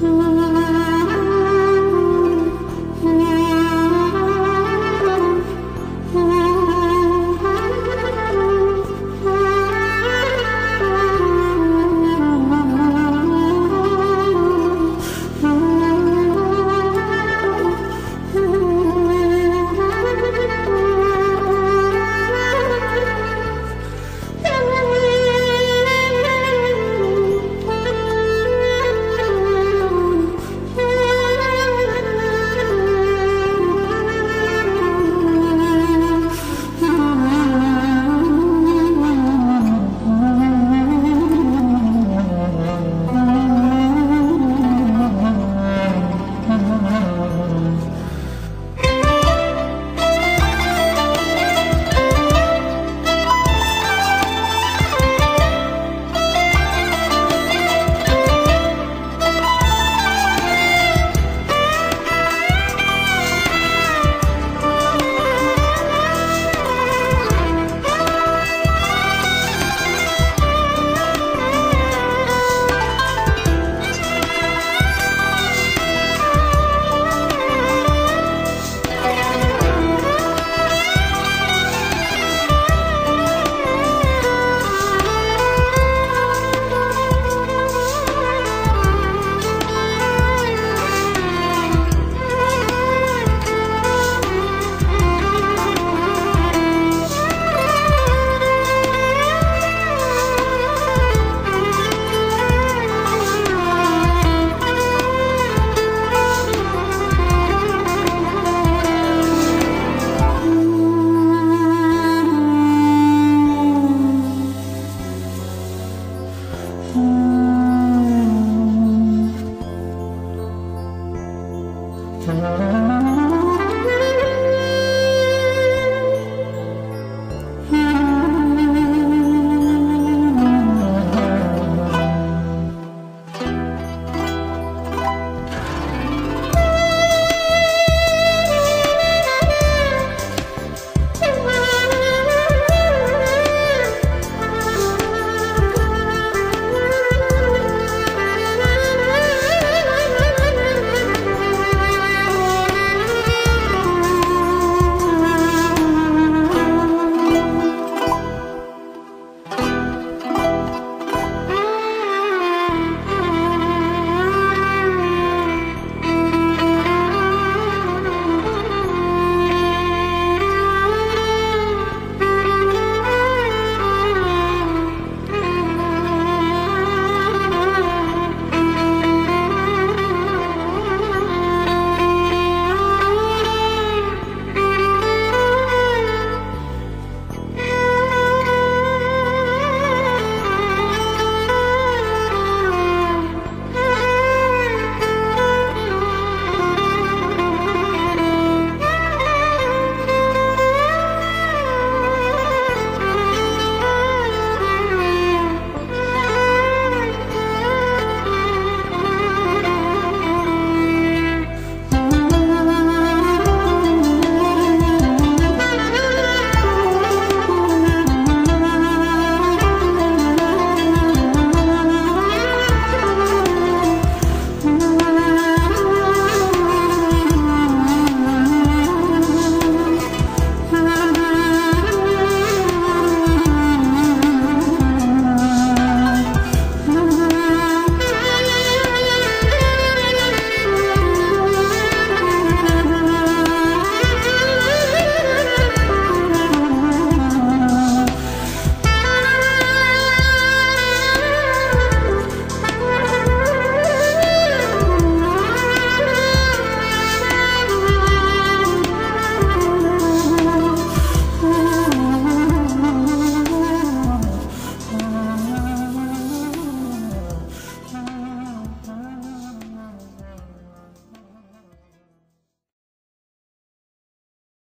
Mm-hmm. Música